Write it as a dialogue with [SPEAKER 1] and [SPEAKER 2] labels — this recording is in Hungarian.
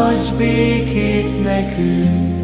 [SPEAKER 1] adj békét nekünk.